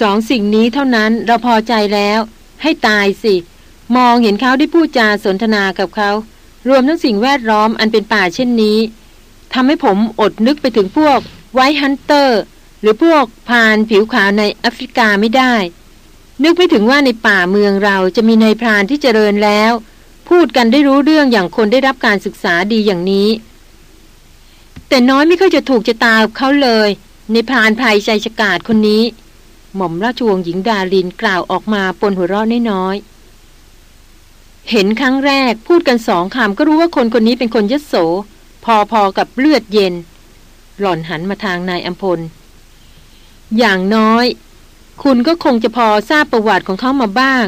สองสิ่งนี้เท่านั้นเราพอใจแล้ว ให้ตายสิ มองเห็นเขาได้พูดจาสนทนากับเขา รวมทั้งสิ่งแวดล้อมอันเป็นป่าเช่นนี้ทำให้ผมอดนึกไปถึงพวก White Hunter หรือพวกพรานผิวขาวในแอฟริกาไม่ได้ นึกไปถึงว่าในป่าเมืองเราจะมีนายพรานที่เจริญแล้ว พูดกันได้รู้เรื่องอย่างคนได้รับการศึกษาดีอย่างนี้ แต่น้อยไม่ค่อยจะถูกชะตาเขาเลย ในพรานภัยใจฉกาดคนนี้ หม่อมราชวงศ์หญิงดาลินกล่าวออกมาปนหัวเราะน้อยๆ เห็นครั้งแรกพูดกันสองคำก็รู้ว่าคนคนนี้เป็นคนยโส พอๆกับเลือดเย็น หล่อนหันมาทางนายอัมพล อย่างน้อย คุณก็คงจะพอทราบประวัติของเขามาบ้าง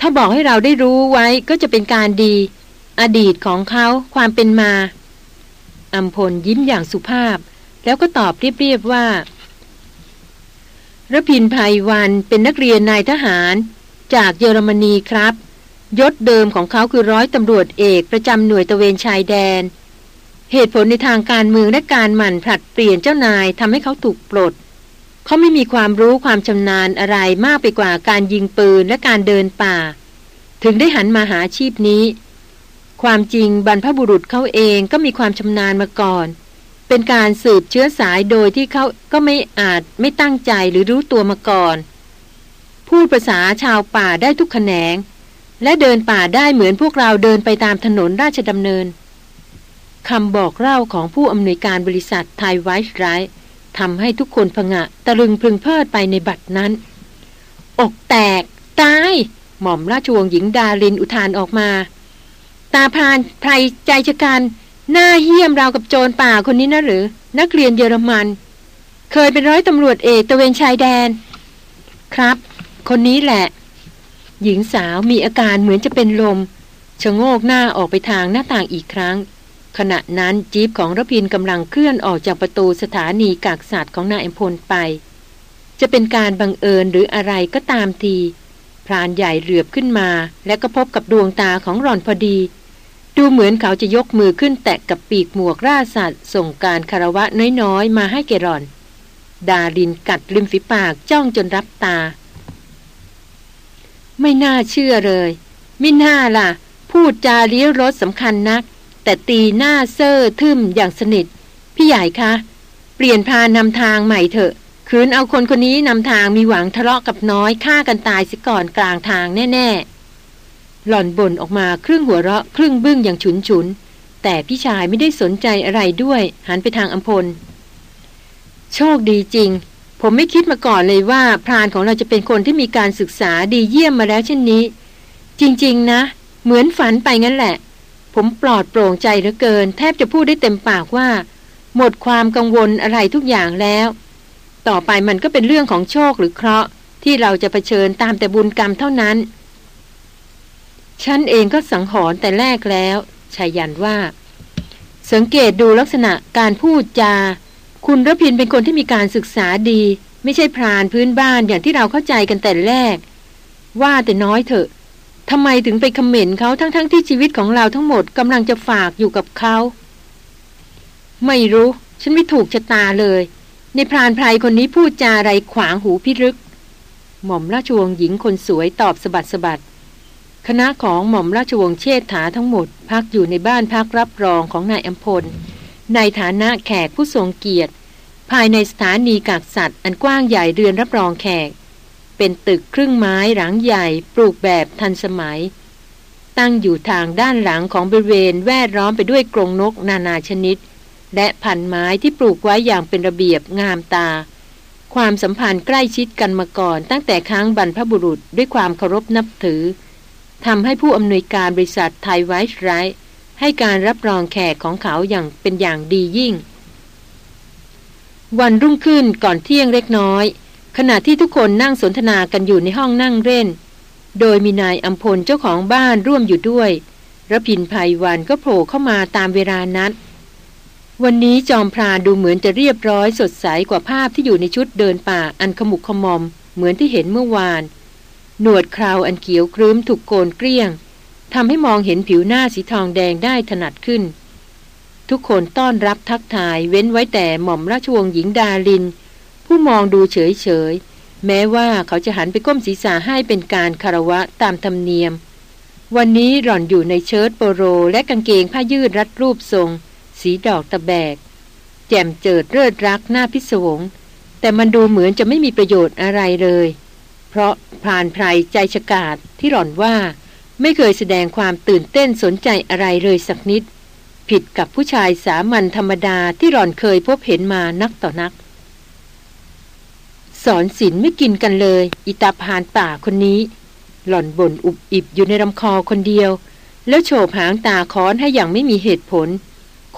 ถ้าบอกให้เราได้รู้ไว้ก็จะเป็นการดี อดีตของเขาความเป็นมาอัมพลยิ้มอย่างสุภาพ แล้วก็ตอบเรียบๆว่า ระพินภัยวันเป็นนักเรียนนายทหาร จากเยอรมนีครับ ยศเดิมของเขาคือร้อยตำรวจเอกประจำหน่วยตะเวนชายแดน เหตุผลในทางการเมืองและการหมั่นผลัดเปลี่ยนเจ้านายทำให้เขาถูกปลด เขาไม่มีความรู้ความชำนาญอะไรมากไปกว่าการยิงปืนและการเดินป่า ถึงได้หันมาหาอาชีพนี้ ความจริงบรรพบุรุษเขาเองก็มีความชำนาญมาก่อน เป็นการสืบเชื้อสายโดยที่เขาก็ไม่อาจไม่ตั้งใจหรือรู้ตัวมาก่อน พูดภาษาชาวป่าได้ทุกแขนง และเดินป่าได้เหมือนพวกเราเดินไปตามถนนราชดำเนินคำบอกเล่าของผู้อำนวยการบริษัทไทยไวท์ไรท์ทำให้ทุกคนพงะตะลึงพึงเพลิดไปในบัตรนั้น อกแตก ตาย หม่อมราชวงศ์หญิงดาลินอุทานออกมา ตาพานไพรใจชะกัน หน้าเหี้ยมราวกับโจรป่าคนนี้นะหรือ นักเรียนเยอรมัน เคยเป็นร้อยตำรวจเอกตะเวนชายแดน ครับ คนนี้แหละ หญิงสาวมีอาการเหมือนจะเป็นลมชะโงกหน้าออกไปทางหน้าต่างอีกครั้ง ขณะนั้นจีบของรพินกำลังเคลื่อนออกจากประตูสถานีกากสัตว์ของนายอมพลไป จะเป็นการบังเอิญหรืออะไรก็ตามทีพรานใหญ่เหลือบขึ้นมา และก็พบกับดวงตาของรอนพอดี ดูเหมือนเขาจะยกมือขึ้นแตะกับปีกหมวกราสัตว์ ส่งการคารวะน้อยๆ มาให้เกรอน ดาลินกัดริมฝีปากจ้องจนรับตา ไม่น่าเชื่อเลยไม่น่าล่ะ พูดจาเลี้ยวรถสำคัญนัก แต่ตีหน้าเซอทึมอย่างสนิท พี่ใหญ่คะ เปลี่ยนพานำทางใหม่เถอะ คืนเอาคนคนนี้นำทางมีหวังทะเลาะกับน้อยฆ่ากันตายสิก่อนกลางทางแน่ ๆ หล่อนบ่นออกมาครึ่งหัวเราะครึ่งบึ้งอย่างฉุนฉุน แต่พี่ชายไม่ได้สนใจอะไรด้วย หันไปทางอัมพล โชคดีจริง ผมไม่คิดมาก่อนเลยว่า พรานของเราจะเป็นคนที่มีการศึกษาดีเยี่ยมมาแล้วเช่นนี้ จริง ๆ นะ เหมือนฝันไปงั้นแหละ ผมปลอดโปร่งใจเหลือเกิน แทบจะพูดได้เต็มปากว่า หมดความกังวลอะไรทุกอย่างแล้ว ต่อไปมันก็เป็นเรื่องของโชคหรือเคราะห์ที่เราจะะเผชิญตามแต่บุญกรรมเท่านั้น ฉันเองก็สังหรณ์แต่แรกแล้วชายันว่า สังเกตดูลักษณะการพูดจา คุณรพินเป็นคนที่มีการศึกษาดี ไม่ใช่พรานพื้นบ้านอย่างที่เราเข้าใจกันแต่แรก ว่าแต่น้อยเถอะทำไมถึงไปคอมเมนต์เขาทั้งๆทที่ชีวิตของเราทั้งหมดกำลังจะฝากอยู่กับเขา ไม่รู้ ฉันไม่ถูกชะตาเลย ในพรานไพรคนนี้พูดจาอะไรขวางหูพิรึก หม่อมราชวงศ์หญิงคนสวยตอบสะบัดสะบัด คณะของหม่อมราชวงศ์เชษฐาทั้งหมด พักอยู่ในบ้านพักรับรองของนายอัมพล ในฐานะแขกผู้ทรงเกียรติ ภายในสถานีกากสัตว์อันกว้างใหญ่เรือนรับรองแขก เป็นตึกครึ่งไม้หลังใหญ่ ปลูกแบบทันสมัย ตั้งอยู่ทางด้านหลังของบริเวณแวดล้อมไปด้วยกรงนกนานาชนิด และพันไม้ที่ปลูกไว้อย่างเป็นระเบียบงามตา ความสัมพันธ์ใกล้ชิดกันมาก่อน ตั้งแต่ครั้งบรรพบุรุษด้วยความเคารพนับถือ ทำให้ผู้อำนวยการบริษัทไทยไวท์ไรท์ให้การรับรองแขกของเขาอย่างเป็นอย่างดียิ่ง วันรุ่งขึ้นก่อนเที่ยงเล็กน้อย ขณะที่ทุกคนนั่งสนทนากันอยู่ในห้องนั่งเล่น โดยมีนายอัมพลเจ้าของบ้านร่วมอยู่ด้วยระพินภัยวันก็โผล่เข้ามาตามเวลานัด วันนี้จอมพรานดูเหมือนจะเรียบร้อยสดใสกว่าภาพที่อยู่ในชุดเดินป่าอันขมุกขมอม เหมือนที่เห็นเมื่อวาน หนวดคราวอันเขียวครึ้มถูกโกนเกลี้ยงทำให้มองเห็นผิวหน้าสีทองแดงได้ถนัดขึ้น ทุกคนต้อนรับทักทายเว้นไว้แต่หม่อมราชวงศ์หญิงดาลิน ผู้มองดูเฉยๆแม้ว่าเขาจะหันไปก้มศีรษะให้เป็นการคารวะตามธรรมเนียม วันนี้หล่อนอยู่ในเชิ้ตโปโรและกางเกงผ้ายืดรัดรูปทรง สีดอกตะแบก แจ่มเจิดเลิศรักหน้าพิศวง แต่มันดูเหมือนจะไม่มีประโยชน์อะไรเลย เพราะพรานไพรใจฉกาดที่หล่อนว่าไม่เคยแสดงความตื่นเต้นสนใจอะไรเลยสักนิด ผิดกับผู้ชายสามัญธรรมดาที่หล่อนเคยพบเห็นมานักต่อนัก สอนศิลไม่กินกันเลย อิตาพานป่าคนนี้ หล่อนบ่นอุบอิบอยู่ในลำคอคนเดียว แล้วโฉบหางตาค้อนให้อย่างไม่มีเหตุผล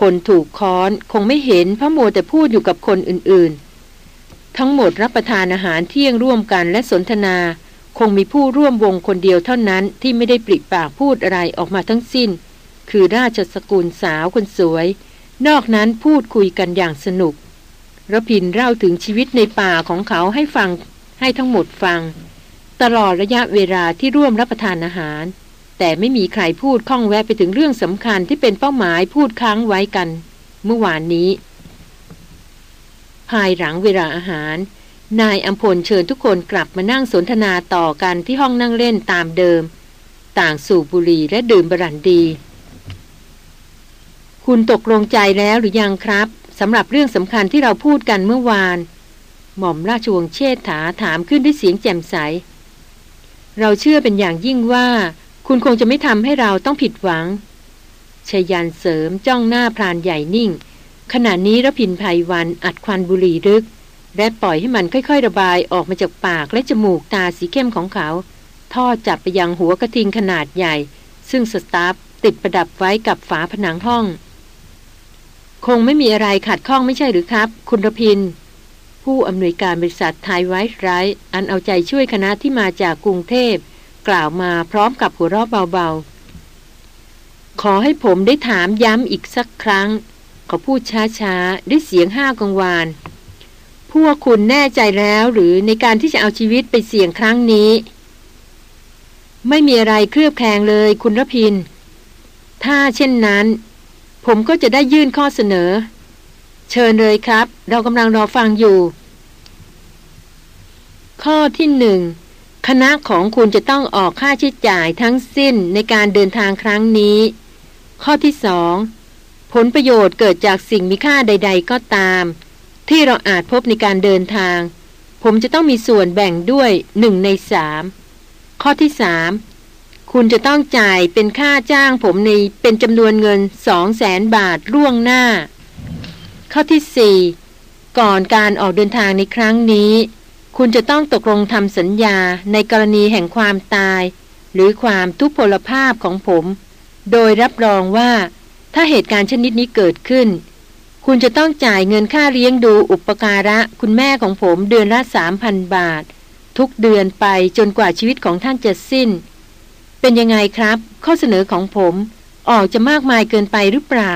คนถูกค้อนคงไม่เห็นพระโมแต่พูดอยู่กับคนอื่นๆ ทั้งหมดรับประทานอาหารเที่ยงร่วมกันและสนทนา คงมีผู้ร่วมวงคนเดียวเท่านั้นที่ไม่ได้ปริปากพูดอะไรออกมาทั้งสิ้น คือราชสกุลสาวคนสวย นอกนั้นพูดคุยกันอย่างสนุกระพินเล่าถึงชีวิตในป่าของเขาให้ฟังให้ทั้งหมดฟัง ตลอดระยะเวลาที่ร่วมรับประทานอาหาร แต่ไม่มีใครพูดข้องแวะไปถึงเรื่องสำคัญที่เป็นเป้าหมายพูดค้างไว้กัน เมื่อวานนี้ ภายหลังเวลาอาหาร นายอัมพลเชิญทุกคนกลับมานั่งสนทนาต่อกันที่ห้องนั่งเล่นตามเดิม ต่างสูบบุหรี่และดื่มบรันดี คุณตกลงใจแล้วหรือยังครับสำหรับเรื่องสำคัญที่เราพูดกันเมื่อวาน หม่อมราชวงศ์เชษฐาถามขึ้นด้วยเสียงแจ่มใส เราเชื่อเป็นอย่างยิ่งว่า คุณคงจะไม่ทำให้เราต้องผิดหวังชยันเสริมจ้องหน้าพรานใหญ่นิ่ง ขณะนี้รพินภัยวันอัดควันบุหรี่ลึก และปล่อยให้มันค่อยๆ ระบายออกมาจากปากและจมูกตาสีเข้มของเขา ท่อจับไปยังหัวกระทิงขนาดใหญ่ ซึ่งสตาฟติดประดับไว้กับฝาผนังห้อง คงไม่มีอะไรขัดข้องไม่ใช่หรือครับ คุณรพิน ผู้อำนวยการบริษัทไทยไวท์ไรท์อันเอาใจช่วยคณะที่มาจากกรุงเทพ กล่าวมาพร้อมกับหัวเราะเบาๆ ขอให้ผมได้ถามย้ำอีกสักครั้ง เขาพูดช้าๆ ด้วยเสียงห้ากังวาน พวกคุณแน่ใจแล้วหรือในการที่จะเอาชีวิตไปเสี่ยงครั้งนี้ ไม่มีอะไรเคลือบแคลงเลยคุณรพิน ถ้าเช่นนั้น ผมก็จะได้ยื่นข้อเสนอ เชิญเลยครับ เรากำลังรอฟังอยู่ ข้อที่หนึ่งคณะของคุณจะต้องออกค่าใช้จ่ายทั้งสิ้นในการเดินทางครั้งนี้ ข้อที่สอง ผลประโยชน์เกิดจากสิ่งมีค่าใด ๆ ก็ตาม ที่เราอาจพบในการเดินทาง ผมจะต้องมีส่วนแบ่งด้วยหนึ่งในสามข้อที่สามคุณจะต้องจ่ายเป็นค่าจ้างผมในเป็นจำนวนเงินสองแสนบาทล่วงหน้า ข้อที่สี่ก่อนการออกเดินทางในครั้งนี้ คุณจะต้องตกลงทำสัญญาในกรณีแห่งความตาย หรือความทุพพลภาพของผม โดยรับรองว่า ถ้าเหตุการณ์ชนิดนี้เกิดขึ้น คุณจะต้องจ่ายเงินค่าเลี้ยงดูอุปการะคุณแม่ของผมเดือนละสามพันบาท ทุกเดือนไปจนกว่าชีวิตของท่านจะสิ้น เป็นยังไงครับ ข้อเสนอของผมออกจะมากมายเกินไปหรือเปล่า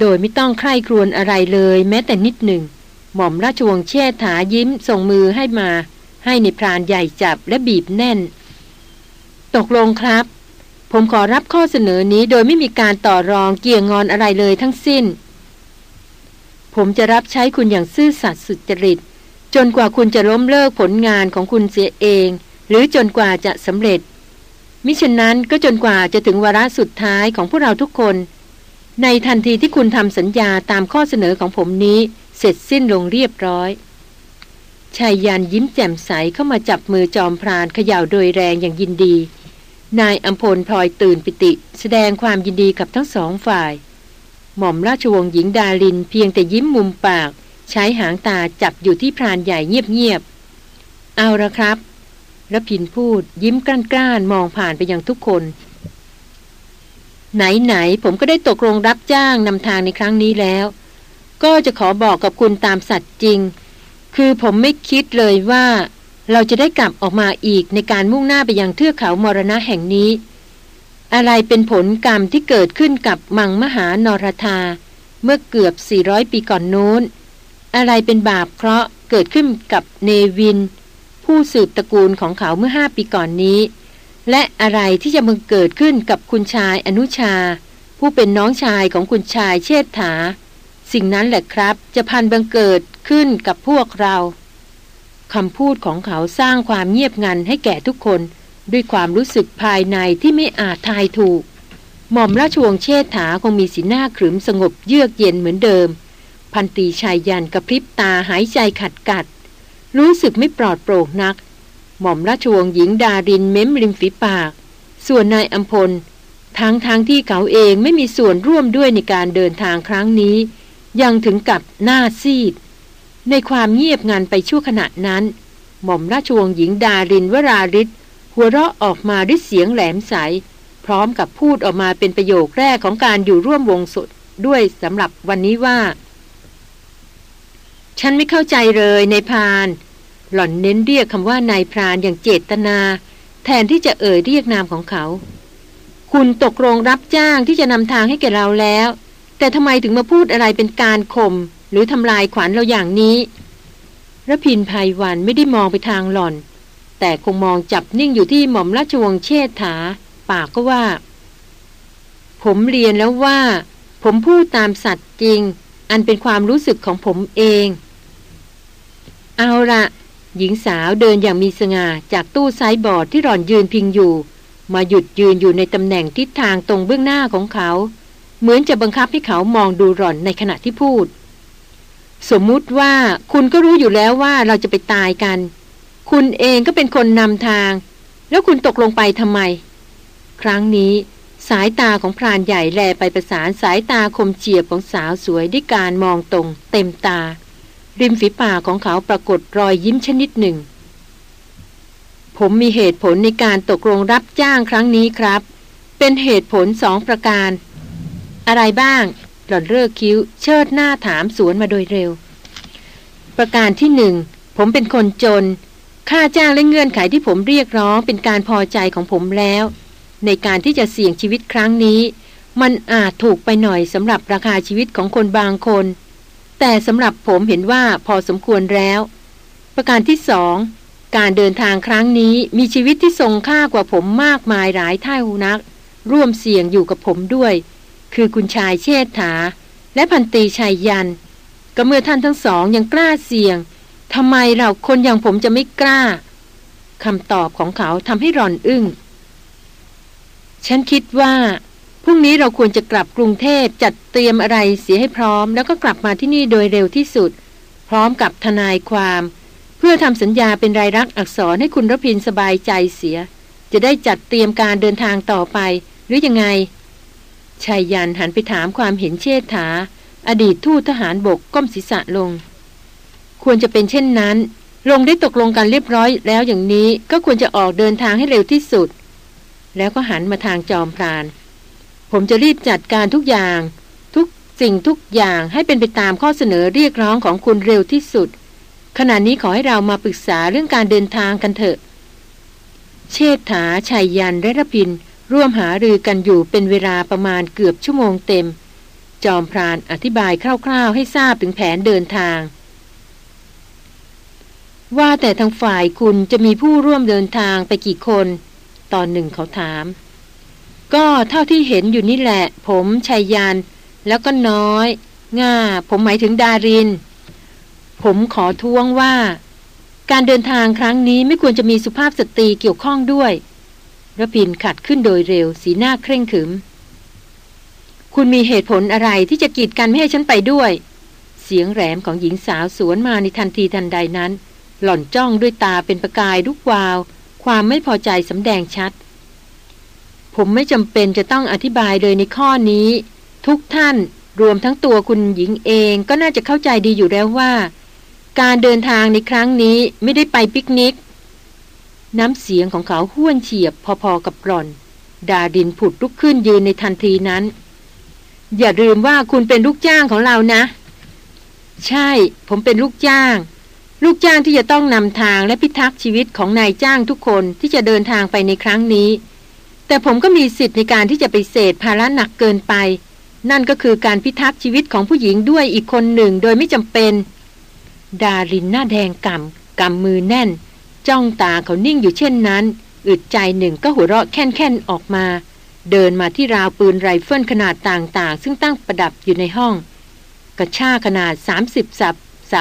โดยไม่ต้องใคร่ครวญอะไรเลยแม้แต่นิดหนึ่ง หม่อมราชวงศ์เชษฐายิ้มส่งมือให้มา ให้ในพรานใหญ่จับและบีบแน่น ตกลงครับ ผมขอรับข้อเสนอนี้โดยไม่มีการต่อรองเกี่ยงงอนอะไรเลยทั้งสิ้น ผมจะรับใช้คุณอย่างซื่อสัตย์สุจริต จนกว่าคุณจะล้มเลิกผลงานของคุณเสียเอง หรือจนกว่าจะสำเร็จ มิฉะนั้นก็จนกว่าจะถึงวาระสุดท้ายของพวกเราทุกคน ในทันทีที่คุณทำสัญญาตามข้อเสนอของผมนี้เสร็จสิ้นลงเรียบร้อยชายยันยิ้มแจ่มใสเข้ามาจับมือจอมพรานเขย่าโดยแรงอย่างยินดี นายอัมพลพลอยตื่นปิติ แสดงความยินดีกับทั้งสองฝ่าย หม่อมราชวงศ์หญิงดาลินเพียงแต่ยิ้มมุมปาก ใช้หางตาจับอยู่ที่พรานใหญ่เงียบๆ เอาละครับระพินพูดยิ้มกล้านๆ มองผ่านไปยังทุกคน ไหนๆ ผมก็ได้ตกลงรับจ้างนำทางในครั้งนี้แล้ว ก็จะขอบอกกับคุณตามสัตว์จริง คือผมไม่คิดเลยว่า เราจะได้กลับออกมาอีกในการมุ่งหน้าไปยังเทือกเขามรณะแห่งนี้ อะไรเป็นผลกรรมที่เกิดขึ้นกับมังมหานรธา เมื่อเกือบ 400 ปีก่อนโน้น อะไรเป็นบาปเคราะห์เกิดขึ้นกับเนวิน ผู้สืบตระกูลของเขาเมื่อห้าปีก่อนนี้ และอะไรที่จะมึงเกิดขึ้นกับคุณชายอนุชา ผู้เป็นน้องชายของคุณชายเชษฐา สิ่งนั้นแหละครับ จะพันบังเกิดขึ้นกับพวกเรา คำพูดของเขาสร้างความเงียบงันให้แก่ทุกคน ด้วยความรู้สึกภายในที่ไม่อาจทายถูก หม่อมราชวงศ์เชษฐาคงมีสีหน้าขรึมสงบเยือกเย็นเหมือนเดิม พันตีชายยันกระพริบตาหายใจขัดกัด รู้สึกไม่ปลอดโปร่งนัก หม่อมราชวงศ์หญิงดารินเม้มริมฝีปาก ส่วนนายอัมพลทั้งทางที่เขาเองไม่มีส่วนร่วมด้วยในการเดินทางครั้งนี้ ยังถึงกับหน้าซีด ในความเงียบงันไปชั่วขณะนั้น หม่อมราชวงศ์หญิงดารินวราริศหัวเราะออกมาด้วยเสียงแหลมใส พร้อมกับพูดออกมาเป็นประโยคแรกของการอยู่ร่วมวงสดด้วยสำหรับวันนี้ว่า ฉันไม่เข้าใจเลยในพาน หล่อนเน้นเรียกคำว่านายพรานอย่างเจตนา แทนที่จะเอ่ยเรียกนามของเขา คุณตกลงรับจ้างที่จะนำทางให้แกเราแล้ว แต่ทำไมถึงมาพูดอะไรเป็นการข่ม หรือทำลายขวัญเราอย่างนี้ระพินภัยวันไม่ได้มองไปทางหล่อน แต่คงมองจับนิ่งอยู่ที่หม่อมราชวงศ์เชษฐา ปากก็ว่า ผมเรียนแล้วว่า ผมพูดตามสัตว์จริง อันเป็นความรู้สึกของผมเอง เอาละหญิงสาวเดินอย่างมีสง่าจากตู้ไซบอร์ดที่หล่อนยืนพิงอยู่ มาหยุดยืนอยู่ในตำแหน่งทิศทางตรงเบื้องหน้าของเขา เหมือนจะบังคับให้เขามองดูหล่อนในขณะที่พูด สมมุติว่าคุณก็รู้อยู่แล้วว่าเราจะไปตายกัน คุณเองก็เป็นคนนำทาง แล้วคุณตกลงไปทำไม ครั้งนี้สายตาของพรานใหญ่แลไปประสานสายตาคมเฉียบของสาวสวยด้วยการมองตรง เต็มตา ริมฝีปากของเขาปรากฏรอยยิ้มชนิดหนึ่ง ผมมีเหตุผลในการตกลงรับจ้างครั้งนี้ครับ เป็นเหตุผลสองประการ อะไรบ้าง หล่อนเลิกคิ้ว เชิดหน้าถามสวนมาโดยเร็ว ประการที่หนึ่งผมเป็นคนจน ค่าจ้างและเงื่อนไขที่ผมเรียกร้องเป็นการพอใจของผมแล้ว ในการที่จะเสี่ยงชีวิตครั้งนี้ มันอาจถูกไปหน่อยสำหรับราคาชีวิตของคนบางคน แต่สำหรับผมเห็นว่าพอสมควรแล้ว ประการที่สองการเดินทางครั้งนี้มีชีวิตที่ทรงค่ากว่าผมมากมายหลายเท่านัก ร่วมเสี่ยงอยู่กับผมด้วย คือคุณชายเชษฐา และพันตีชายยัน ก็เมื่อท่านทั้งสองยังกล้าเสี่ยงทำไมเราคนอย่างผมจะไม่กล้าคำตอบของเขาทำให้รอนอึง้ง ฉันคิดว่าพรุ่งนี้เราควรจะกลับกรุงเทพจัดเตรียมอะไรเสียให้พร้อม แล้วก็กลับมาที่นี่โดยเร็วที่สุด พร้อมกับทนายความ เพื่อทำสัญญาเป็นรายรักอักษรให้คุณรพินสบายใจเสีย จะได้จัดเตรียมการเดินทางต่อไป หรือยังไง ชายยันหันไปถามความเห็นเชษฐา อดีตทูตทหารบกก้มศีรษะลง ควรจะเป็นเช่นนั้น ลงได้ตกลงกันเรียบร้อยแล้วอย่างนี้ก็ควรจะออกเดินทางให้เร็วที่สุด แล้วก็หันมาทางจอมพราน ผมจะรีบจัดการทุกอย่าง ทุกสิ่งทุกอย่างให้เป็นไปตามข้อเสนอเรียกร้องของคุณเร็วที่สุด ขณะนี้ขอให้เรามาปรึกษาเรื่องการเดินทางกันเถอะ เชษฐาชัยยันและรพิน ร่วมหารือกันอยู่เป็นเวลาประมาณเกือบชั่วโมงเต็ม จอมพรานอธิบายคร่าวๆให้ทราบถึงแผนเดินทาง ว่าแต่ทางฝ่ายคุณจะมีผู้ร่วมเดินทางไปกี่คน ตอนหนึ่งเขาถาม ก็เท่าที่เห็นอยู่นี่แหละ ผมชัยยานแล้วก็น้อย ง่า ผมหมายถึงดาริน ผมขอท้วงว่า การเดินทางครั้งนี้ไม่ควรจะมีสุภาพสตรีเกี่ยวข้องด้วย ระพินขัดขึ้นโดยเร็ว สีหน้าเคร่งขึม คุณมีเหตุผลอะไรที่จะกีดกันไม่ให้ฉันไปด้วย เสียงแหลมของหญิงสาวสวนมาในทันทีทันใดนั้น หล่อนจ้องด้วยตาเป็นประกายลุกวาว ความไม่พอใจสำแดงชัด ผมไม่จำเป็นจะต้องอธิบายเลยในข้อนี้ ทุกท่านรวมทั้งตัวคุณหญิงเองก็น่าจะเข้าใจดีอยู่แล้วว่า การเดินทางในครั้งนี้ไม่ได้ไปปิกนิก น้ำเสียงของเขาห้วนเฉียบพอๆกับกร่อน ดาดินผุดลุกขึ้นยืนในทันทีนั้น อย่าลืมว่าคุณเป็นลูกจ้างของเรานะ ใช่ ผมเป็นลูกจ้าง ลูกจ้างที่จะต้องนำทางและพิทักษ์ชีวิตของนายจ้างทุกคนที่จะเดินทางไปในครั้งนี้ แต่ผมก็มีสิทธิ์ในการที่จะไปเสดภาระหนักเกินไป นั่นก็คือการพิทักษ์ชีวิตของผู้หญิงด้วยอีกคนหนึ่งโดยไม่จำเป็น ดารินหน้าแดงกำกำมือแน่น จ้องตาเขานิ่งอยู่เช่นนั้น อึดใจหนึ่งก็หัวเราะแค่นๆออกมา เดินมาที่ราวปืนไรเฟิลขนาดต่างๆ ซึ่งตั้งประดับอยู่ในห้อง กระชากขนาด 30 ทับ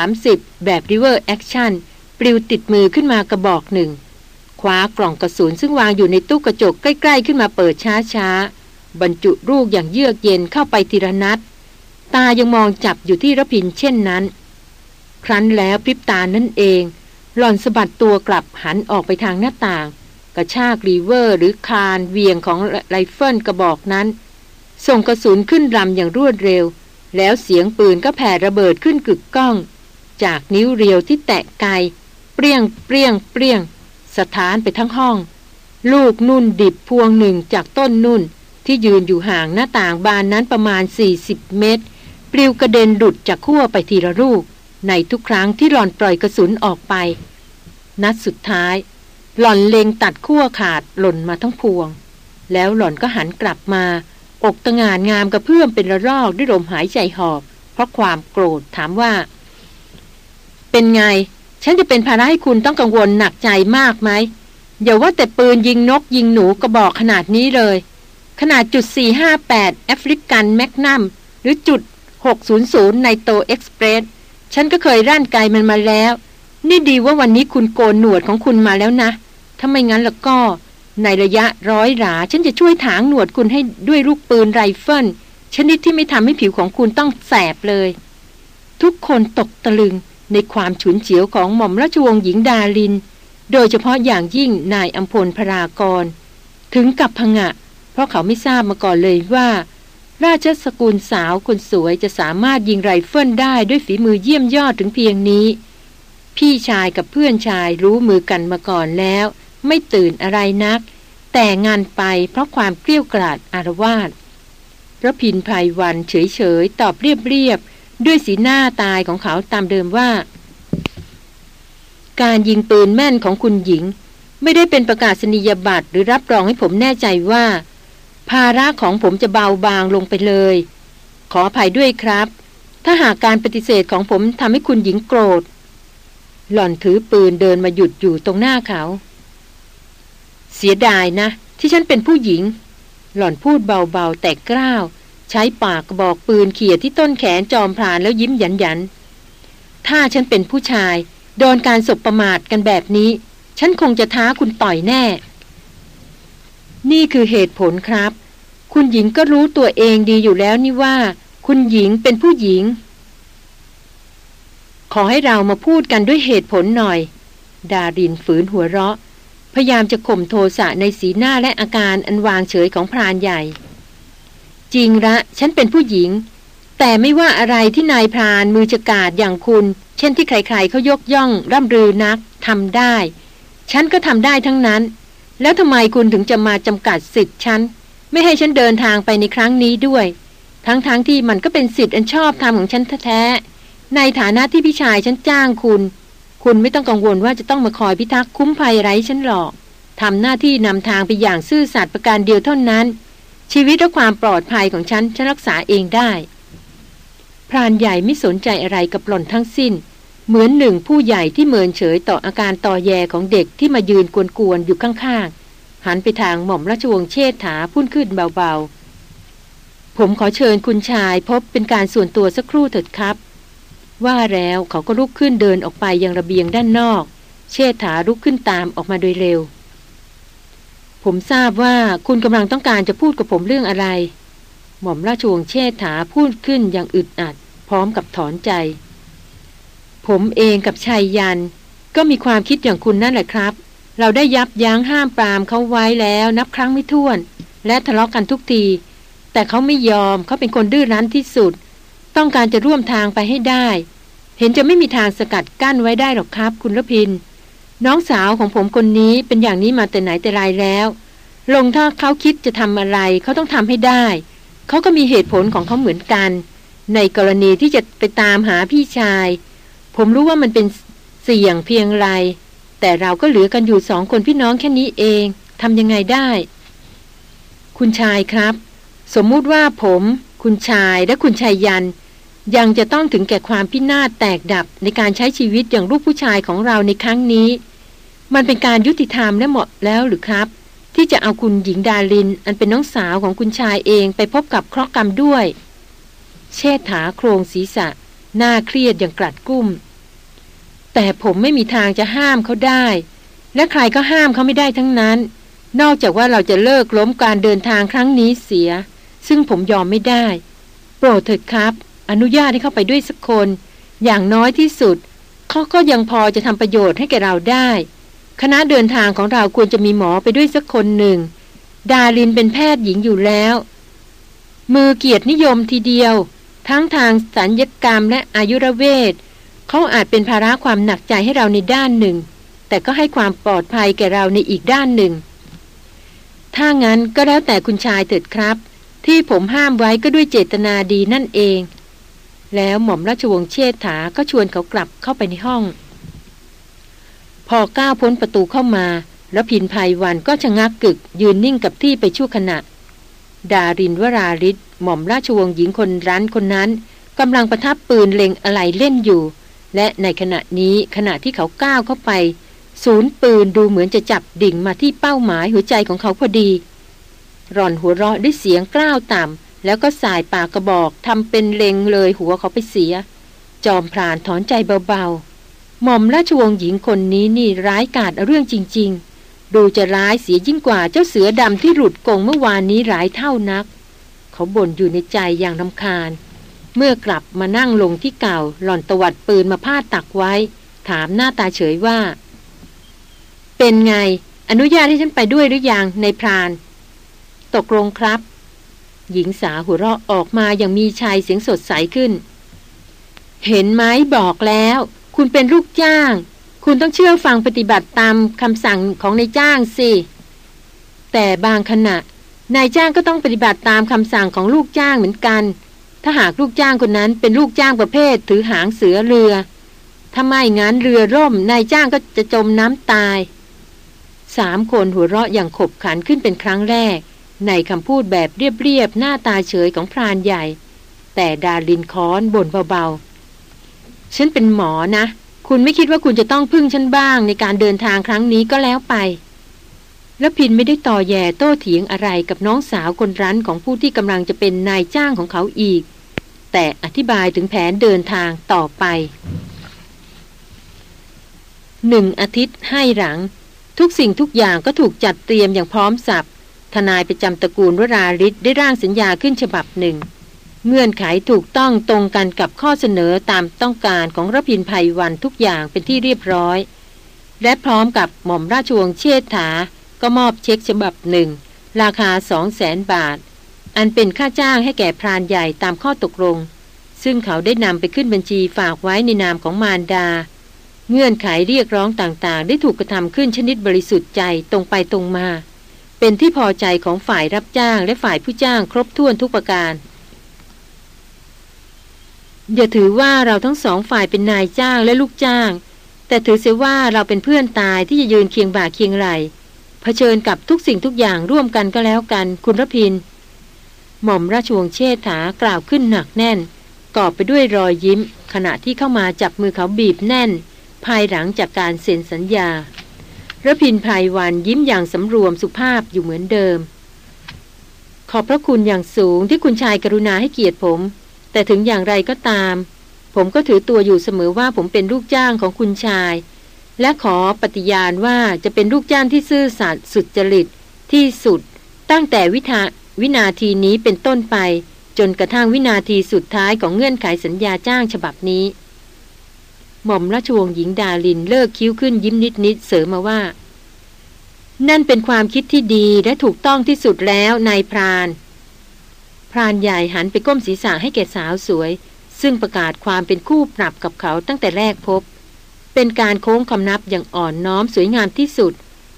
30 แบบ lever action ปลิวติดมือขึ้นมากระบอกหนึ่งคว้ากล่องกระสุนซึ่งวางอยู่ในตู้กระจกใกล้ ๆ ขึ้นมาเปิดช้าๆ บรรจุลูกอย่างเยือกเย็นเข้าไปทีละนัด ตายังมองจับอยู่ที่รพินทร์เช่นนั้น ครั้นแล้วพริบตานั่นเอง หล่อนสะบัดตัวกลับหันออกไปทางหน้าต่าง กระชาก lever หรือคานเหวี่ยงของไรเฟิลกระบอกนั้น ส่งกระสุนขึ้นลำอย่างรวดเร็ว แล้วเสียงปืนก็แผดระเบิดขึ้นกึกก้อง จากนิ้วเรียวที่แตะไกเปรี้ยงเปรี้ยงเปรี้ยง สถานไปทั้งห้อง ลูกนุ่นดิบพวงหนึ่งจากต้นนุ่นที่ยืนอยู่ห่างหน้าต่างบานนั้นประมาณ 40 เมตร ปลิวกระเด็นดุดจากขั้วไปทีละลูก ในทุกครั้งที่หล่อนปล่อยกระสุนออกไป นัดสุดท้าย หล่อนเลงตัดขั้วขาดหล่นมาทั้งพวง แล้วหล่อนก็หันกลับมา อกตะงานงามกระเพื่อมเป็นระรอกด้วยลมหายใจหอบ เพราะความโกรธถามว่า เป็นไง ฉันจะเป็นภาระให้คุณต้องกังวลหนักใจมากไหมอย่าว่าแต่ปืนยิงนกยิงหนูกระบอกขนาดนี้เลย ขนาดจุด458 African Magnum หรือจุด 600 Nitro Express ฉันก็เคยร่านไกลมันมาแล้ว นี่ดีว่าวันนี้คุณโกนหนวดของคุณมาแล้วนะถ้าไม่งั้นแล้วก็ ในระยะร้อยหลาฉันจะช่วยถางหนวดคุณให้ด้วยลูกปืนไรเฟิลชนิดที่ไม่ทำให้ผิวของคุณต้องแสบเลย ทุกคนตกตะลึงในความฉุนเฉียวของหม่อมราชวงศ์หญิงดาลิน โดยเฉพาะอย่างยิ่งนายอัมพลพรากร ถึงกับพงะ เพราะเขาไม่ทราบมาก่อนเลยว่า ราชสกุลสาวคนสวยจะสามารถยิงไรเฟิลได้ด้วยฝีมือเยี่ยมยอดถึงเพียงนี้ พี่ชายกับเพื่อนชายรู้มือกันมาก่อนแล้ว ไม่ตื่นอะไรนัก แต่งานไปเพราะความเกลี้ยกล่อมอารวาสพระพินภัยวันเฉยๆ ตอบเรียบๆ ด้วยสีหน้าตายของเขาตามเดิมว่า การยิงปืนแม่นของคุณหญิง ไม่ได้เป็นประกาศนียบัตรหรือรับรองให้ผมแน่ใจว่า ภาระของผมจะเบาบางลงไปเลย ขออภัยด้วยครับ ถ้าหากการปฏิเสธของผมทำให้คุณหญิงโกรธ หล่อนถือปืนเดินมาหยุดอยู่ตรงหน้าเขา เสียดายนะ ที่ฉันเป็นผู้หญิง หล่อนพูดเบาๆ แต่กล้าว ใช้ปากบอกปืนเขี่ยที่ต้นแขนจอมพรานแล้วยิ้มหยันยันถ้าฉันเป็นผู้ชาย โดนการสบประมาทกันแบบนี้ ฉันคงจะท้าคุณต่อยแน่ นี่คือเหตุผลครับ คุณหญิงก็รู้ตัวเองดีอยู่แล้วนี่ว่า คุณหญิงเป็นผู้หญิง ขอให้เรามาพูดกันด้วยเหตุผลหน่อย ดารินฝืนหัวเราะ พยายามจะข่มโทสะในสีหน้าและอาการอันวางเฉยของพรานใหญ่ จริงละฉันเป็นผู้หญิง แต่ไม่ว่าอะไรที่นายพรานมือจกาดอย่างคุณ เช่นที่ใครๆเขายกย่องร่ำรือนักทำได้ ฉันก็ทำได้ทั้งนั้น แล้วทำไมคุณถึงจะมาจำกัดสิทธิ์ฉัน ไม่ให้ฉันเดินทางไปในครั้งนี้ด้วย ทั้งๆทที่มันก็เป็นสิทธิ์อันชอบธรรมของฉันแท้ๆในฐานะที่พี่ชายฉันจ้างคุณ คุณไม่ต้องกังวลว่าจะต้องมาคอยพิทักษ์คุ้มภัยไร้ฉันหรอกทำหน้าที่นำทางไปอย่างซื่อสัตย์ประการเดียวเท่านั้น ชีวิตและความปลอดภัยของฉันฉันรักษาเองได้ พรานใหญ่ไม่สนใจอะไรกับหล่อนทั้งสิ้น เหมือนหนึ่งผู้ใหญ่ที่เมินเฉยต่ออาการต่อแยของเด็กที่มายืนกวนๆอยู่ข้างๆ หันไปทางหม่อมราชวงศ์เชษฐาพุ่นขึ้นเบาๆ ผมขอเชิญคุณชายพบเป็นการส่วนตัวสักครู่เถิดครับ ว่าแล้วเขาก็ลุกขึ้นเดินออกไปยังระเบียงด้านนอก เชษฐาลุกขึ้นตามออกมาโดยเร็ว ผมทราบว่าคุณกำลังต้องการจะพูดกับผมเรื่องอะไร หม่อมราชวงศ์เชษฐาพูดขึ้นอย่างอึดอัด พร้อมกับถอนใจ ผมเองกับชายยัน ก็มีความคิดอย่างคุณนั่นแหละครับ เราได้ยับยั้งห้ามปรามเขาไว้แล้วนับครั้งไม่ถ้วน และทะเลาะกกันทุกที แต่เขาไม่ยอมเขาเป็นคนดื้อรั้นที่สุด ต้องการจะร่วมทางไปให้ได้ เห็นจะไม่มีทางสกัดกั้นไว้ได้หรอกครับ คุณรพิน น้องสาวของผมคนนี้เป็นอย่างนี้มาแต่ไหนแต่ไรแล้ว ลงถ้าเขาคิดจะทำอะไรเขาต้องทำให้ได้ เขาก็มีเหตุผลของเขาเหมือนกัน ในกรณีที่จะไปตามหาพี่ชาย ผมรู้ว่ามันเป็นเสี่ยงเพียงไร แต่เราก็เหลือกันอยู่สองคนพี่น้องแค่นี้เองทำยังไงได้ คุณชายครับ สมมุติว่าผม คุณชายและคุณชายยัน ยังจะต้องถึงแก่ความพินาศแตกดับในการใช้ชีวิตอย่างลูกผู้ชายของเราในครั้งนี้ มันเป็นการยุติธรรมและเหมาะแล้วหรือครับ ที่จะเอาคุณหญิงดาลิน อันเป็นน้องสาวของคุณชายเองไปพบกับเคราะห์กรรมด้วย เชษฐาโครงศีรษะ หน้าเครียดอย่างกลัดกุ้ม แต่ผมไม่มีทางจะห้ามเขาได้ และใครก็ห้ามเขาไม่ได้ทั้งนั้น นอกจากว่าเราจะเลิกล้มการเดินทางครั้งนี้เสีย ซึ่งผมยอมไม่ได้ โปรดเถิดครับ อนุญาตให้เข้าไปด้วยสักคน อย่างน้อยที่สุด เขาก็ยังพอจะทำประโยชน์ให้แกเราได้ คณะเดินทางของเราควรจะมีหมอไปด้วยสักคนหนึ่ง ดาลินเป็นแพทย์หญิงอยู่แล้ว มือเกียรตินิยมทีเดียว ทั้งทางสัญญกรรมและอายุรเวท เขาอาจเป็นภาระความหนักใจให้เราในด้านหนึ่ง แต่ก็ให้ความปลอดภัยแก่เราในอีกด้านหนึ่ง ถ้างั้นก็แล้วแต่คุณชายเถิดครับ ที่ผมห้ามไว้ก็ด้วยเจตนาดีนั่นเอง แล้วหม่อมราชวงศ์เชษฐาก็ชวนเขากลับเข้าไปในห้อง พอก้าวพ้นประตูเข้ามา แล้วพินภัยวันก็ชะงักกึก ยืนนิ่งกับที่ไปชั่วขณะ ดารินวราริศหม่อมราชวงศ์หญิงคนร้านคนนั้นกำลังประทับปืนเล็งอะไรเล่นอยู่ และในขณะนี้ขณะที่เขาก้าวเข้าไป ศูนย์ปืนดูเหมือนจะจับดิ่งมาที่เป้าหมายหัวใจของเขาพอดีร่อนหัวเราะด้วยเสียงกล้าวต่ำแล้วก็สายปากกระบอกทำเป็นเลงเลยหัวเขาไปเสีย จอมพรานถอนใจเบาๆหม่อมราชวงศ์หญิงคนนี้นี่ร้ายกาจเรื่องจริง ๆ ดูจะร้ายเสียยิ่งกว่าเจ้าเสือดำที่หลุดกงเมื่อวานนี้หลายเท่านัก เขาบ่นอยู่ในใจอย่างลำคาญ เมื่อกลับมานั่งลงที่เก่า หล่อนตวัดปืนมาพาดตักไว้ ถามหน้าตาเฉยว่า เป็นไง อนุญาตให้ฉันไปด้วยหรือยังในพราน ตกลงครับ หญิงสาวหัวเราะออกมาอย่างมีชายเสียงสดใสขึ้น เห็นไหมบอกแล้ว คุณเป็นลูกจ้าง คุณต้องเชื่อฟังปฏิบัติตามคำสั่งของนายจ้างสิ แต่บางขณะนายจ้างก็ต้องปฏิบัติตามคำสั่งของลูกจ้างเหมือนกัน ถ้าหากลูกจ้างคนนั้นเป็นลูกจ้างประเภทถือหางเสือเรือ ถ้าไม่งั้นเรือร่มนายจ้างก็จะจมน้ำตายสามคนหัวเราะอย่างขบขันขึ้นเป็นครั้งแรก ในคำพูดแบบเรียบๆ หน้าตาเฉยของพรานใหญ่ แต่ดาลินค้อนบ่นเบาๆ ฉันเป็นหมอนะ คุณไม่คิดว่าคุณจะต้องพึ่งฉันบ้างในการเดินทางครั้งนี้ก็แล้วไป แล้วพินไม่ได้ต่อแย่โต้เถียงอะไรกับน้องสาวคนรั้นของผู้ที่กำลังจะเป็นนายจ้างของเขาอีก แต่อธิบายถึงแผนเดินทางต่อไปหนึ่งอาทิตย์ให้หลัง ทุกสิ่งทุกอย่างก็ถูกจัดเตรียมอย่างพร้อมสับทนายประจำตระกูลวราริศได้ร่างสัญญาขึ้นฉบับหนึ่ง เงื่อนไขถูกต้องตรงกันกับข้อเสนอตามต้องการของรพินภัยวันทุกอย่างเป็นที่เรียบร้อย และพร้อมกับหม่อมราชวงศ์เชษฐา ก็มอบเช็คฉบับหนึ่ง ราคาสองแสนบาท อันเป็นค่าจ้างให้แก่พรานใหญ่ตามข้อตกลง ซึ่งเขาได้นำไปขึ้นบัญชีฝากไว้ในนามของมารดา เงื่อนไขเรียกร้องต่างๆ ได้ถูกกระทำขึ้นชนิดบริสุทธิ์ใจตรงไปตรงมา เป็นที่พอใจของฝ่ายรับจ้างและฝ่ายผู้จ้างครบถ้วนทุกประการ อย่าถือว่าเราทั้งสองฝ่ายเป็นนายจ้างและลูกจ้าง แต่ถือเสียว่าเราเป็นเพื่อนตายที่จะยืนเคียงบ่าเคียงไหลเผชิญกับทุกสิ่งทุกอย่างร่วมกันก็แล้วกัน คุณรพิน หม่อมราชวงศ์เชษฐากล่าวขึ้นหนักแน่นกอบไปด้วยรอยยิ้ม ขณะที่เข้ามาจับมือเขาบีบแน่น ภายหลังจากการเซ็นสัญญาระพินไพรวันยิ้มอย่างสำรวมสุภาพอยู่เหมือนเดิม ขอบพระคุณอย่างสูงที่คุณชายกรุณาให้เกียรติผม แต่ถึงอย่างไรก็ตาม ผมก็ถือตัวอยู่เสมอว่าผมเป็นลูกจ้างของคุณชาย และขอปฏิญาณว่าจะเป็นลูกจ้างที่ซื่อสัตย์สุดจริตที่สุด ตั้งแต่วิธา วินาทีนี้เป็นต้นไป จนกระทั่งวินาทีสุดท้ายของเงื่อนไขสัญญาจ้างฉบับนี้ หม่อมราชวงศ์หญิงดาลินเลิกคิ้วขึ้นยิ้มนิดนิดเสริมมาว่า นั่นเป็นความคิดที่ดีและถูกต้องที่สุดแล้วนายพราน พรานใหญ่หันไปก้มศีรษะให้แก่สาวสวย ซึ่งประกาศความเป็นคู่ปรับกับเขาตั้งแต่แรกพบ เป็นการโค้งคำนับอย่างอ่อนน้อมสวยงามที่สุด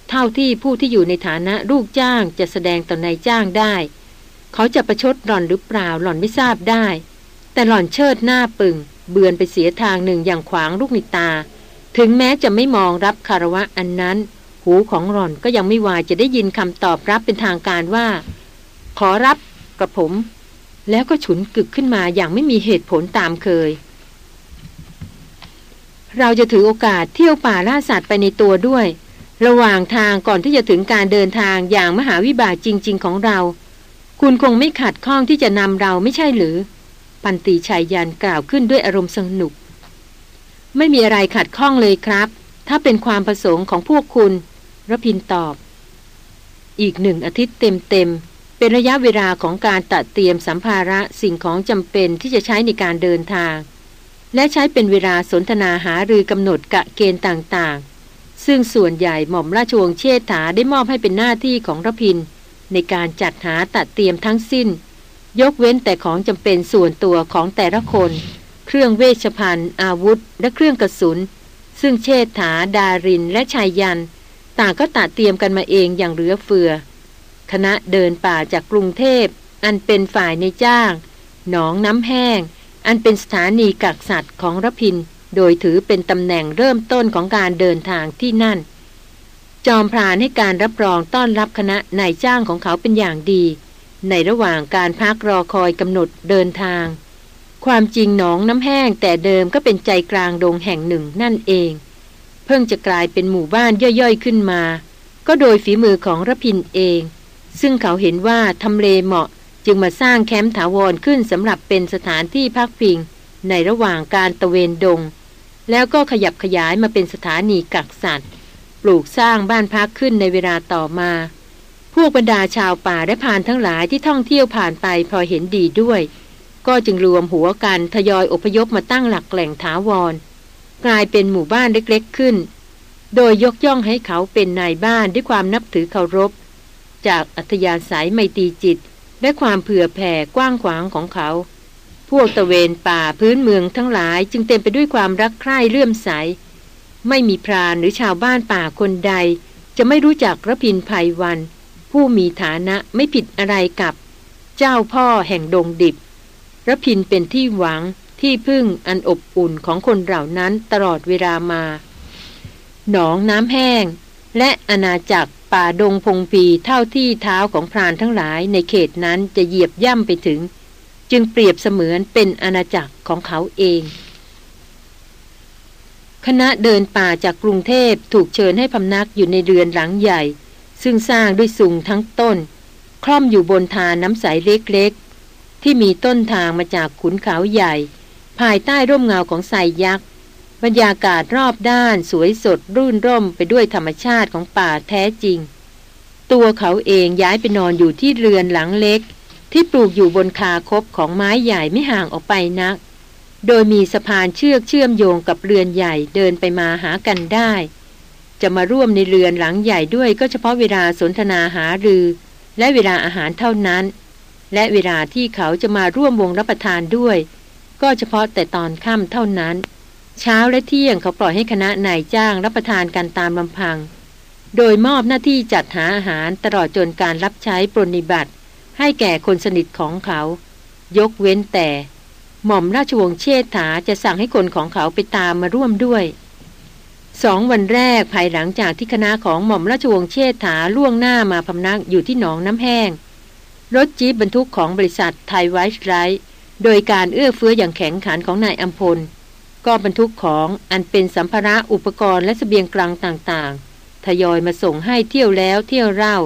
เท่าที่ผู้ที่อยู่ในฐานะลูกจ้างจะแสดงต่อนายจ้างได้ เขาจะประชดหล่อนหรือเปล่าหล่อนไม่ทราบได้ แต่หล่อนเชิดหน้าปึงเบือนไปเสียทางหนึ่งอย่างขวางลูกนิตา ถึงแม้จะไม่มองรับคารวะอันนั้น หูของหล่อนก็ยังไม่วายจะได้ยินคำตอบรับเป็นทางการว่า ขอรับกระผม แล้วก็ฉุนกึกขึ้นมาอย่างไม่มีเหตุผลตามเคย เราจะถือโอกาสเที่ยวป่าล่าสัตว์ไปในตัวด้วย ระหว่างทางก่อนที่จะถึงการเดินทางอย่างมหาวิบากจริง ๆ ของเรา คุณคงไม่ขัดข้องที่จะนำเราไม่ใช่หรือปันตีชายยันกล่าวขึ้นด้วยอารมณ์สนุก ไม่มีอะไรขัดข้องเลยครับ ถ้าเป็นความประสงค์ของพวกคุณรพินตอบ อีกหนึ่งอาทิตย์เต็มๆเป็นระยะเวลาของการตัดเตรียมสัมภาระสิ่งของจำเป็นที่จะใช้ในการเดินทาง และใช้เป็นเวลาสนทนาหารือกำหนดกะเกณฑ์ต่างๆ ซึ่งส่วนใหญ่หม่อมราชวงศ์เชษฐาได้มอบให้เป็นหน้าที่ของรพิน ในการจัดหาตัดเตรียมทั้งสิ้น ยกเว้นแต่ของจำเป็นส่วนตัวของแต่ละคน เครื่องเวชภัณฑ์ อาวุธ และเครื่องกระสุน ซึ่งเชษฐา ดาริน และชายยัน ต่างก็ตัดเตรียมกันมาเองอย่างเหลือเฟือ คณะเดินป่าจากกรุงเทพ อันเป็นฝ่ายในจ้าง หนองน้ำแห้ง อันเป็นสถานีกักสัตว์ของรพิน โดยถือเป็นตำแหน่งเริ่มต้นของการเดินทางที่นั่น จอมพรานให้การรับรองต้อนรับคณะนายจ้างของเขาเป็นอย่างดี ในระหว่างการพักรอคอยกำหนดเดินทาง ความจริงหนองน้ำแห้งแต่เดิมก็เป็นใจกลางดงแห่งหนึ่งนั่นเอง เพิ่งจะกลายเป็นหมู่บ้านย่อยๆขึ้นมา ก็โดยฝีมือของรพินเอง ซึ่งเขาเห็นว่าทำเลเหมาะจึงมาสร้างแคมป์ถาวรขึ้นสำหรับเป็นสถานที่พักพิงในระหว่างการตะเวนดง แล้วก็ขยับขยายมาเป็นสถานีกักสัตว์ ปลูกสร้างบ้านพักขึ้นในเวลาต่อมา พวกบรรดาชาวป่าและพานทั้งหลายที่ท่องเที่ยวผ่านไปพอเห็นดีด้วย ก็จึงรวมหัวกันทยอยอพยพมาตั้งหลักแหล่งถาวร กลายเป็นหมู่บ้านเล็กๆขึ้น โดยยกย่องให้เขาเป็นนายบ้านด้วยความนับถือเคารพ จากอัธยาศัยไมตรีจิต และความเผื่อแผ่กว้างขวางของเขา พวกตะเวนป่าพื้นเมืองทั้งหลายจึงเต็มไปด้วยความรักใคร่เลื่อมใส ไม่มีพรานหรือชาวบ้านป่าคนใด จะไม่รู้จักระพินภัยวัน ผู้มีฐานะไม่ผิดอะไรกับ เจ้าพ่อแห่งดงดิบระพินเป็นที่หวังที่พึ่งอันอบอุ่นของคนเหล่านั้นตลอดเวลามา หนองน้ำแห้ง และอาณาจักรป่าดงพงปีเท่าที่เท้าของพรานทั้งหลายในเขตนั้นจะเหยียบย่ำไปถึง จึงเปรียบเสมือนเป็นอาณาจักรของเขาเอง คณะเดินป่าจากกรุงเทพถูกเชิญให้พำนักอยู่ในเรือนหลังใหญ่ ซึ่งสร้างด้วยสุงทั้งต้น คล่อมอยู่บนทานน้ำใสเล็กๆ ที่มีต้นทางมาจากขุนเขาใหญ่ ภายใต้ร่มเงาของไซยักษ์บรรยากาศรอบด้านสวยสดรื่นร่มไปด้วยธรรมชาติของป่าแท้จริง ตัวเขาเองย้ายไปนอนอยู่ที่เรือนหลังเล็ก ที่ปลูกอยู่บนคาคบของไม้ใหญ่ไม่ห่างออกไปนัก โดยมีสะพานเชือกเชื่อมโยงกับเรือนใหญ่เดินไปมาหากันได้ จะมาร่วมในเรือนหลังใหญ่ด้วยก็เฉพาะเวลาสนทนาหารือ และเวลาอาหารเท่านั้น และเวลาที่เขาจะมาร่วมวงรับประทานด้วย ก็เฉพาะแต่ตอนค่ำเท่านั้น เช้าและเที่ยงเขาปล่อยให้คณะนายจ้างรับประทานกันตามลำพัง โดยมอบหน้าที่จัดหาอาหารตลอดจนการรับใช้ปรนิบัติ ให้แก่คนสนิทของเขา ยกเว้นแต่ หม่อมราชวงศ์เชษฐาจะสั่งให้คนของเขาไปตามมาร่วมด้วยสองวันแรกภายหลังจากที่คณะของหม่อมราชวงศ์เชษฐาล่วงหน้ามาพำนักอยู่ที่หนองน้ำแห้ง รถจี๊บบรรทุกของบริษัทไทยไวท์ไรท์โดยการเอื้อเฟื้ออย่างแข็งขันของนายอัมพล ก็บรรทุกของอันเป็นสัมภาระอุปกรณ์และสเสบียงกลางต่างๆ ทยอยมาส่งให้เที่ยวแล้วเที่ยวเล่า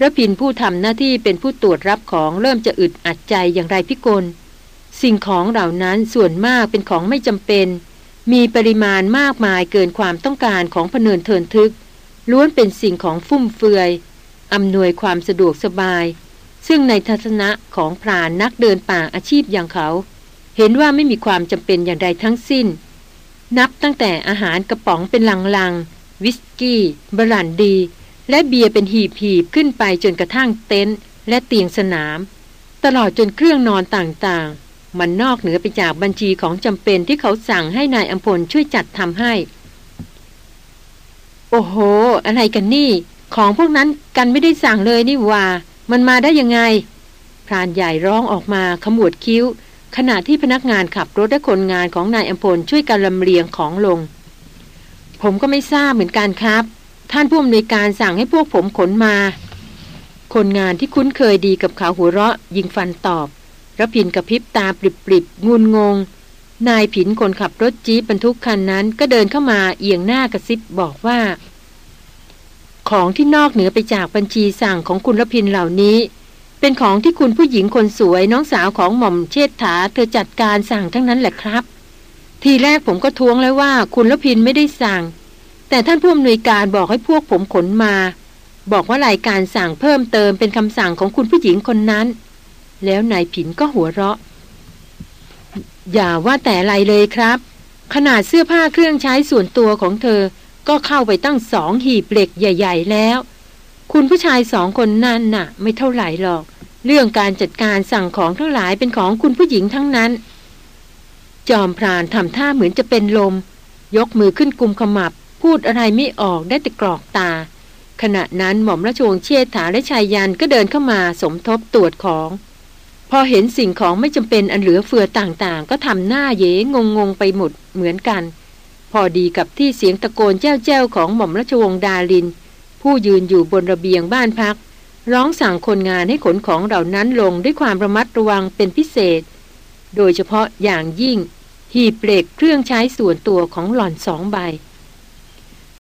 ระพินผู้ทำหน้าที่เป็นผู้ตรวจรับของเริ่มจะอึดอัดใจอย่างไรพิกล สิ่งของเหล่านั้นส่วนมากเป็นของไม่จำเป็น มีปริมาณมากมายเกินความต้องการของพเนินเทินทึก ล้วนเป็นสิ่งของฟุ่มเฟือยอำนวยความสะดวกสบาย ซึ่งในทัศนะของพรานนักเดินป่าอาชีพอย่างเขา เห็นว่าไม่มีความจำเป็นอย่างใดทั้งสิ้น นับตั้งแต่อาหารกระป๋องเป็นลังๆวิสกี้บรันดี และเบียร์เป็นหีบๆขึ้นไปจนกระทั่งเต็นท์และเตียงสนาม ตลอดจนเครื่องนอนต่างๆ มันนอกเหนือไปจากบัญชีของจำเป็นที่เขาสั่งให้นายอัมพลช่วยจัดทำให้ โอ้โห อะไรกันนี่ ของพวกนั้นกันไม่ได้สั่งเลยนี่ว่า มันมาได้ยังไง พรานใหญ่ร้องออกมาขมวดคิ้ว ขณะที่พนักงานขับรถและคนงานของนายอัมพลช่วยกันลำเลียงของลง ผมก็ไม่ทราบเหมือนกันครับ ท่านผู้อำนวยการสั่งให้พวกผมขนมา คนงานที่คุ้นเคยดีกับเขาหัวเราะ ยิงฟันตอบระพินกระพริบตาปริบๆงุนงง นายผินคนขับรถจี๊ปบรรทุกคันนั้น ก็เดินเข้ามาเอียงหน้ากระซิบบอกว่า ของที่นอกเหนือไปจากบัญชีสั่งของคุณรพินเหล่านี้ เป็นของที่คุณผู้หญิงคนสวยน้องสาวของหม่อมเชษฐาเธอจัดการสั่งทั้งนั้นแหละครับ ทีแรกผมก็ท้วงแล้วว่า คุณละพินไม่ได้สั่ง แต่ท่านผู้อำนวยการบอกให้พวกผมขนมา บอกว่ารายการสั่งเพิ่มเติมเป็นคำสั่งของคุณผู้หญิงคนนั้น แล้วนายผินก็หัวเราะ อย่าว่าแต่อะไรเลยครับ ขนาดเสื้อผ้าเครื่องใช้ส่วนตัวของเธอ ก็เข้าไปตั้งสองหีบเหล็กใหญ่ ๆ แล้ว คุณผู้ชายสองคนนั่นน่ะ ไม่เท่าไหร่หรอก เรื่องการจัดการสั่งของทั้งหลายเป็นของคุณผู้หญิงทั้งนั้น จอมพรานทำท่าเหมือนจะเป็นลม ยกมือขึ้นกุมขมับ พูดอะไรไม่ออกได้แต่กรอกตา ขณะนั้นหม่อมราชวงศ์เชษฐาและชายยันก็เดินเข้ามาสมทบตรวจของ พอเห็นสิ่งของไม่จำเป็นอันเหลือเฟือต่างๆ ก็ทำหน้าเยงงงๆไปหมดเหมือนกัน พอดีกับที่เสียงตะโกนแจ้วๆของหม่อมราชวงศ์ดาลิน ผู้ยืนอยู่บนระเบียงบ้านพัก ร้องสั่งคนงานให้ขนของเหล่านั้นลงด้วยความระมัดระวังเป็นพิเศษ โดยเฉพาะอย่างยิ่งหีบเหล็กเครื่องใช้ส่วนตัวของหล่อนสองใบ